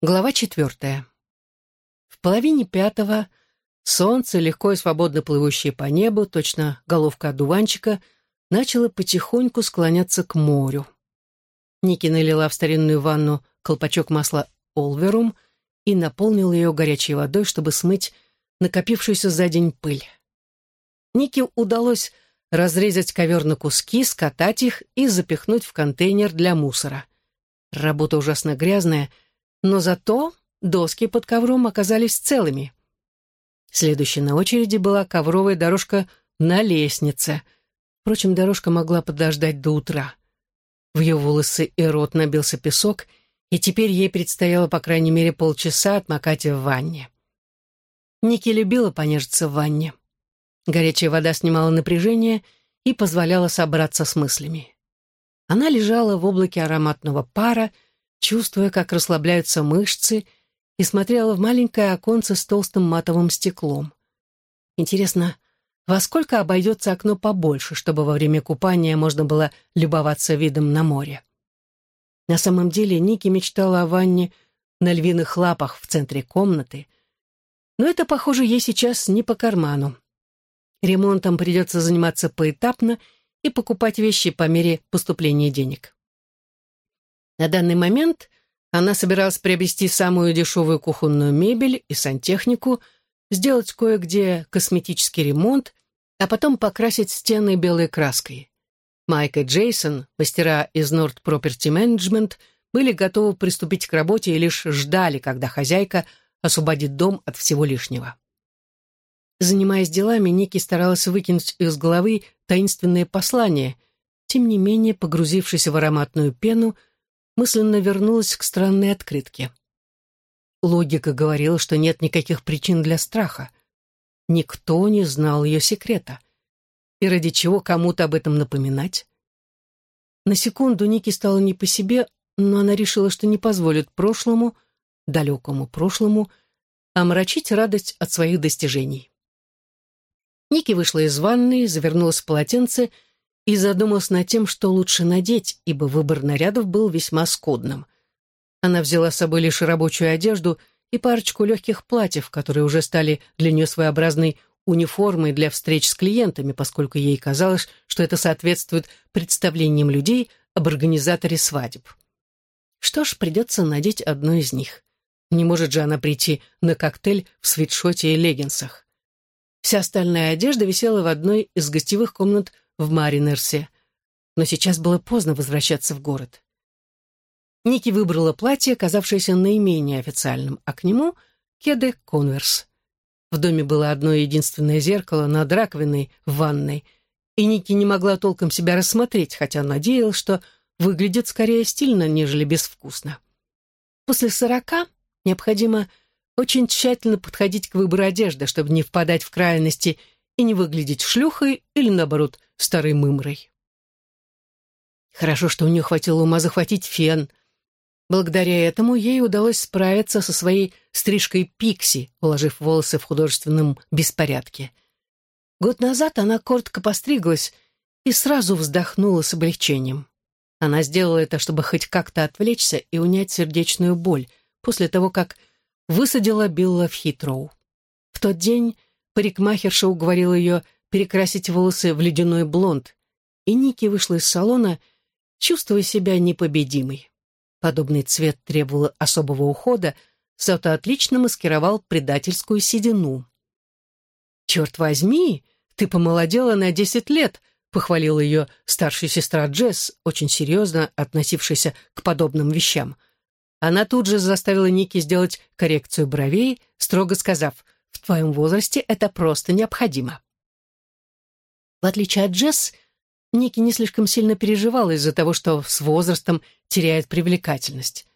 Глава четвертая. В половине пятого солнце, легко и свободно плывущее по небу, точно головка одуванчика, начало потихоньку склоняться к морю. Ники налила в старинную ванну колпачок масла «Олверум» и наполнила ее горячей водой, чтобы смыть накопившуюся за день пыль. Нике удалось разрезать ковер на куски, скатать их и запихнуть в контейнер для мусора. Работа ужасно грязная — но зато доски под ковром оказались целыми. Следующей на очереди была ковровая дорожка на лестнице. Впрочем, дорожка могла подождать до утра. В ее волосы и рот набился песок, и теперь ей предстояло по крайней мере полчаса отмокать в ванне. Ники любила понежиться в ванне. Горячая вода снимала напряжение и позволяла собраться с мыслями. Она лежала в облаке ароматного пара, чувствуя, как расслабляются мышцы, и смотрела в маленькое оконце с толстым матовым стеклом. Интересно, во сколько обойдется окно побольше, чтобы во время купания можно было любоваться видом на море? На самом деле Ники мечтала о ванне на львиных лапах в центре комнаты, но это, похоже, ей сейчас не по карману. Ремонтом придется заниматься поэтапно и покупать вещи по мере поступления денег. На данный момент она собиралась приобрести самую дешевую кухонную мебель и сантехнику, сделать кое-где косметический ремонт, а потом покрасить стены белой краской. Майк и Джейсон, мастера из Nord Property Management, были готовы приступить к работе и лишь ждали, когда хозяйка освободит дом от всего лишнего. Занимаясь делами, Ники старалась выкинуть из головы таинственное послание, тем не менее, погрузившись в ароматную пену, мысленно вернулась к странной открытке. Логика говорила, что нет никаких причин для страха. Никто не знал ее секрета. И ради чего кому-то об этом напоминать? На секунду Ники стало не по себе, но она решила, что не позволит прошлому, далекому прошлому, омрачить радость от своих достижений. Ники вышла из ванной, завернулась в полотенце и задумалась над тем, что лучше надеть, ибо выбор нарядов был весьма скудным. Она взяла с собой лишь рабочую одежду и парочку легких платьев, которые уже стали для нее своеобразной униформой для встреч с клиентами, поскольку ей казалось, что это соответствует представлениям людей об организаторе свадеб. Что ж, придется надеть одну из них. Не может же она прийти на коктейль в свитшоте и леггинсах. Вся остальная одежда висела в одной из гостевых комнат в Маринерсе, но сейчас было поздно возвращаться в город. Ники выбрала платье, казавшееся наименее официальным, а к нему — кеды «Конверс». В доме было одно единственное зеркало над раковиной в ванной, и Ники не могла толком себя рассмотреть, хотя надеялась, что выглядит скорее стильно, нежели безвкусно. После сорока необходимо очень тщательно подходить к выбору одежды, чтобы не впадать в крайности и не выглядеть шлюхой или, наоборот, старой мымрой. Хорошо, что у нее хватило ума захватить фен. Благодаря этому ей удалось справиться со своей стрижкой пикси, уложив волосы в художественном беспорядке. Год назад она коротко постриглась и сразу вздохнула с облегчением. Она сделала это, чтобы хоть как-то отвлечься и унять сердечную боль после того, как высадила Билла в Хитроу. В тот день парикмахерша уговорила ее перекрасить волосы в ледяной блонд, и Ники вышла из салона, чувствуя себя непобедимой. Подобный цвет требовал особого ухода, зато отлично маскировал предательскую седину. «Черт возьми, ты помолодела на десять лет», — похвалила ее старшая сестра Джесс, очень серьезно относившаяся к подобным вещам. Она тут же заставила Ники сделать коррекцию бровей, строго сказав, «В твоем возрасте это просто необходимо». В отличие от Джесс, Ники не слишком сильно переживала из-за того, что с возрастом теряет привлекательность.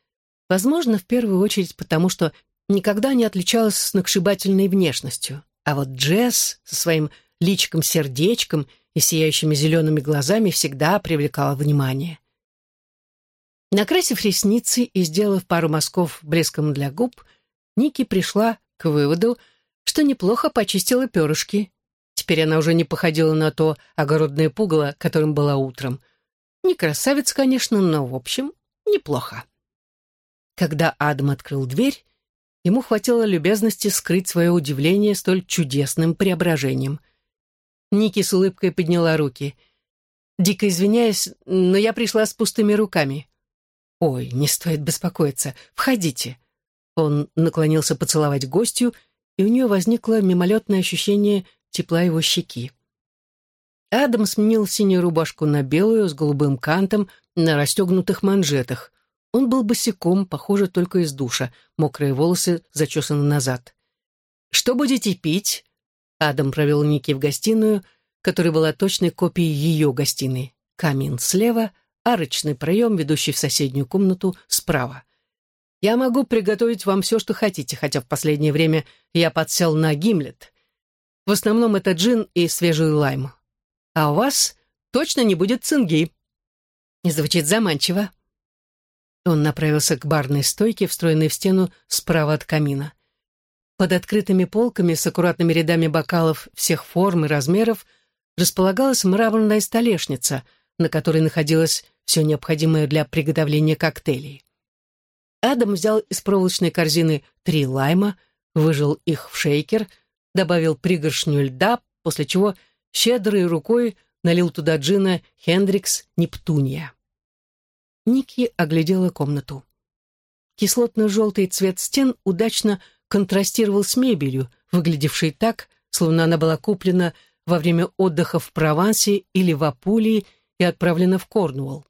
Возможно, в первую очередь потому, что никогда не отличалась сногсшибательной внешностью. А вот Джесс со своим личиком-сердечком и сияющими зелеными глазами всегда привлекала внимание. Накрасив ресницы и сделав пару мазков блеском для губ, Ники пришла к выводу, что неплохо почистила перышки Теперь она уже не походила на то огородное пугало, которым была утром. Не красавица, конечно, но, в общем, неплохо. Когда Адам открыл дверь, ему хватило любезности скрыть свое удивление столь чудесным преображением. Ники с улыбкой подняла руки. «Дико извиняюсь, но я пришла с пустыми руками». «Ой, не стоит беспокоиться. Входите». Он наклонился поцеловать гостью, и у нее возникло мимолетное ощущение тепла его щеки. Адам сменил синюю рубашку на белую с голубым кантом на расстегнутых манжетах. Он был босиком, похоже, только из душа, мокрые волосы зачесаны назад. «Что будете пить?» Адам провел Ники в гостиную, которая была точной копией ее гостиной. Камин слева, арочный проем, ведущий в соседнюю комнату, справа. «Я могу приготовить вам все, что хотите, хотя в последнее время я подсел на гимлет. В основном это джин и свежий лайм а у вас точно не будет цинги». Звучит заманчиво. Он направился к барной стойке, встроенной в стену справа от камина. Под открытыми полками с аккуратными рядами бокалов всех форм и размеров располагалась мраморная столешница, на которой находилось все необходимое для приготовления коктейлей. Адам взял из проволочной корзины три лайма, выжил их в шейкер, добавил пригоршню льда, после чего щедрой рукой налил туда джина Хендрикс Нептуния. Ники оглядела комнату. Кислотно-желтый цвет стен удачно контрастировал с мебелью, выглядевшей так, словно она была куплена во время отдыха в Провансе или в Апулии и отправлена в Корнуолл.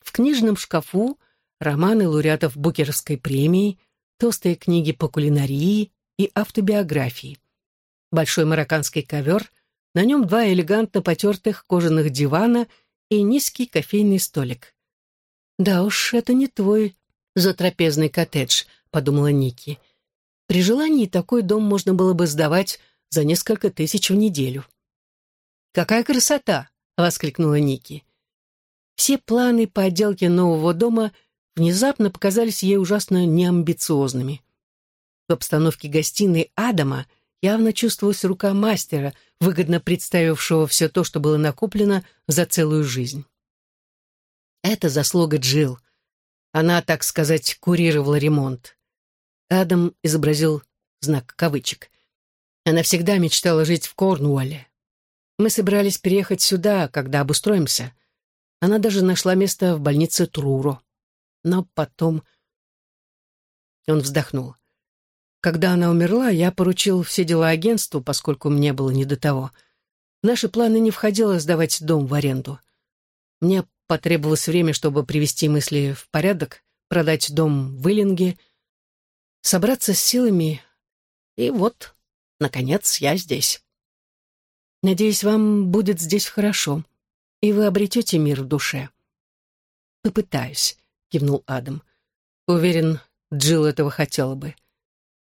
В книжном шкафу романы лауреатов Букеровской премии, толстые книги по кулинарии и автобиографии. Большой марокканский ковер на нем два элегантно потертых кожаных дивана и низкий кофейный столик. «Да уж, это не твой затрапезный коттедж», — подумала Ники. «При желании такой дом можно было бы сдавать за несколько тысяч в неделю». «Какая красота!» — воскликнула Ники. Все планы по отделке нового дома внезапно показались ей ужасно неамбициозными. В обстановке гостиной Адама явно чувствовалась рука мастера, выгодно представившего все то, что было накоплено за целую жизнь. Это заслуга Джилл. Она, так сказать, курировала ремонт. Адам изобразил знак кавычек. Она всегда мечтала жить в Корнуолле. Мы собирались переехать сюда, когда обустроимся. Она даже нашла место в больнице Труро. Но потом... Он вздохнул. Когда она умерла, я поручил все дела агентству, поскольку мне было не до того. В наши планы не входило сдавать дом в аренду. Мне потребовалось время, чтобы привести мысли в порядок, продать дом в Иллинге, собраться с силами, и вот, наконец, я здесь. Надеюсь, вам будет здесь хорошо, и вы обретете мир в душе. «Попытаюсь», — кивнул Адам. «Уверен, Джилл этого хотела бы».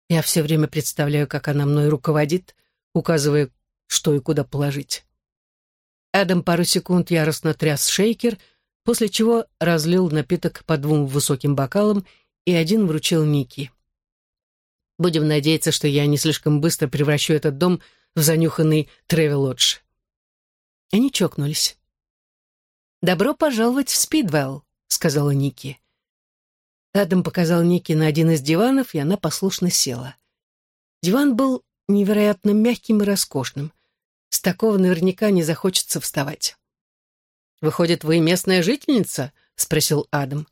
Я все время представляю, как она мной руководит, указывая, что и куда положить. Эдам пару секунд яростно тряс шейкер, после чего разлил напиток по двум высоким бокалам и один вручил Ники. Будем надеяться, что я не слишком быстро превращу этот дом в занюханный Тревелодж. Они чокнулись. «Добро пожаловать в Спидвелл», — сказала Ники. Адам показал Ники на один из диванов, и она послушно села. Диван был невероятно мягким и роскошным. С такого наверняка не захочется вставать. «Выходит, вы местная жительница?» — спросил Адам.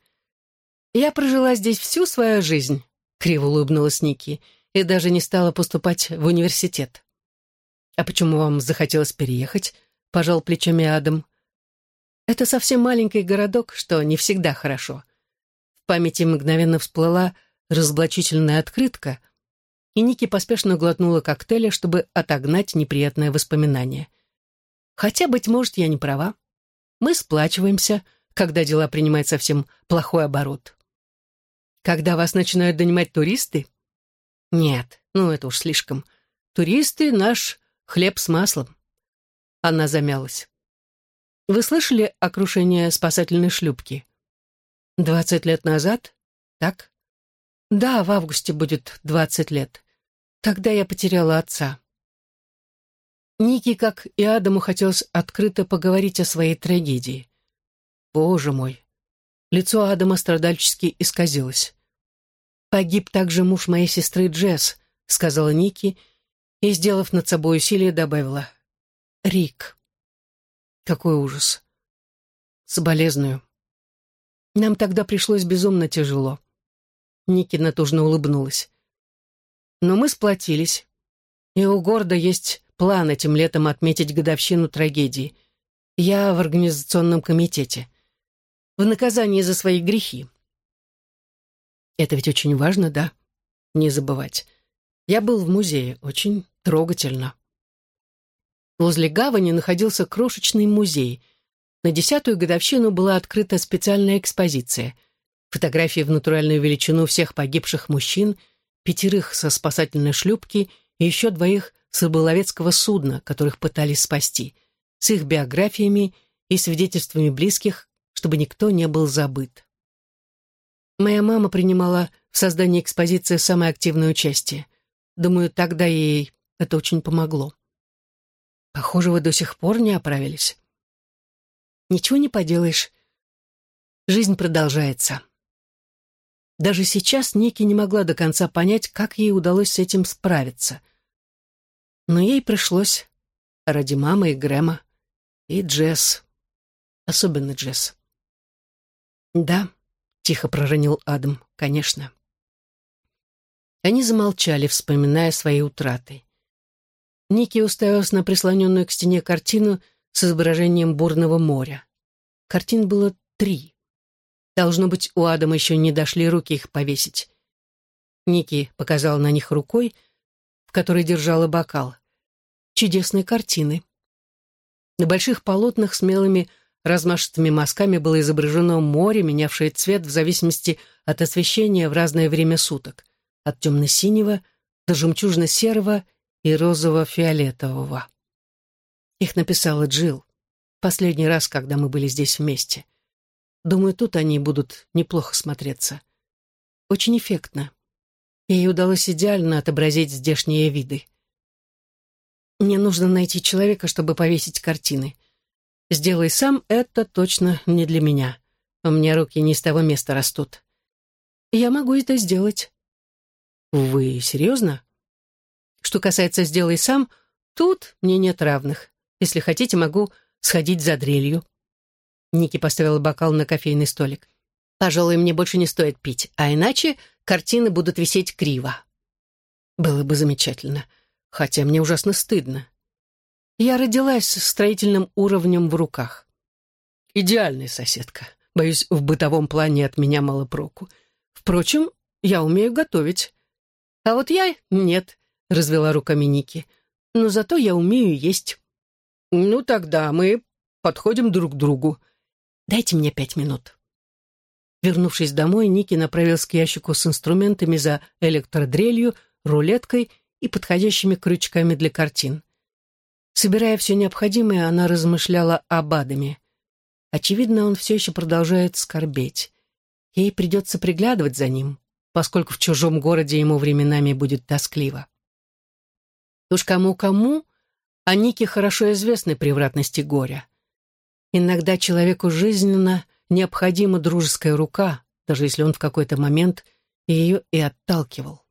«Я прожила здесь всю свою жизнь», — криво улыбнулась Ники, «и даже не стала поступать в университет». «А почему вам захотелось переехать?» — пожал плечами Адам. «Это совсем маленький городок, что не всегда хорошо памяти мгновенно всплыла разоблачительная открытка, и Ники поспешно глотнула коктейля, чтобы отогнать неприятное воспоминание. Хотя, быть может, я не права. Мы сплачиваемся, когда дела принимают совсем плохой оборот. Когда вас начинают донимать туристы? Нет, ну это уж слишком. Туристы — наш хлеб с маслом. Она замялась. Вы слышали о крушении спасательной шлюпки? Двадцать лет назад? Так? Да, в августе будет двадцать лет. Тогда я потеряла отца. Ники, как и Адаму, хотелось открыто поговорить о своей трагедии. Боже мой! Лицо Адама страдальчески исказилось. «Погиб также муж моей сестры Джесс», — сказала Ники, и, сделав над собой усилие, добавила. «Рик». Какой ужас. Соболезную. Нам тогда пришлось безумно тяжело. Ники натужно улыбнулась. Но мы сплотились. И у города есть план этим летом отметить годовщину трагедии. Я в организационном комитете. В наказании за свои грехи. Это ведь очень важно, да? Не забывать. Я был в музее, очень трогательно. Возле гавани находился крошечный музей. На десятую годовщину была открыта специальная экспозиция. Фотографии в натуральную величину всех погибших мужчин, пятерых со спасательной шлюпки и еще двоих с рыболовецкого судна, которых пытались спасти, с их биографиями и свидетельствами близких, чтобы никто не был забыт. Моя мама принимала в создании экспозиции самое активное участие. Думаю, тогда ей это очень помогло. Похоже, вы до сих пор не оправились. Ничего не поделаешь. Жизнь продолжается. Даже сейчас Ники не могла до конца понять, как ей удалось с этим справиться. Но ей пришлось ради мамы и Грэма, и Джесс, особенно Джесс. «Да», — тихо проронил Адам, — «конечно». Они замолчали, вспоминая свои утраты. Ники уставилась на прислоненную к стене картину с изображением бурного моря. Картин было три. Должно быть, у Адама еще не дошли руки их повесить. Ники показала на них рукой, в которой держала бокал. Чудесные картины. На больших полотнах смелыми размашистыми мазками было изображено море, менявшее цвет в зависимости от освещения в разное время суток, от темно-синего до жемчужно-серого и розово-фиолетового. Их написала Джилл. Последний раз, когда мы были здесь вместе. Думаю, тут они будут неплохо смотреться. Очень эффектно. Ей удалось идеально отобразить здешние виды. Мне нужно найти человека, чтобы повесить картины. Сделай сам, это точно не для меня. У меня руки не с того места растут. Я могу это сделать. Вы серьезно? Что касается «сделай сам», тут мне нет равных. Если хотите, могу сходить за дрелью». Ники поставила бокал на кофейный столик. «Пожалуй, мне больше не стоит пить, а иначе картины будут висеть криво». «Было бы замечательно, хотя мне ужасно стыдно. Я родилась с строительным уровнем в руках. Идеальная соседка. Боюсь, в бытовом плане от меня мало проку. Впрочем, я умею готовить. А вот я — нет развела руками Ники. «Но зато я умею есть». «Ну, тогда мы подходим друг к другу. Дайте мне пять минут». Вернувшись домой, Ники направился к ящику с инструментами за электродрелью, рулеткой и подходящими крючками для картин. Собирая все необходимое, она размышляла об Адаме. Очевидно, он все еще продолжает скорбеть. Ей придется приглядывать за ним, поскольку в чужом городе ему временами будет тоскливо. Уж кому-кому, а Нике хорошо известны превратности горя. Иногда человеку жизненно необходима дружеская рука, даже если он в какой-то момент ее и отталкивал.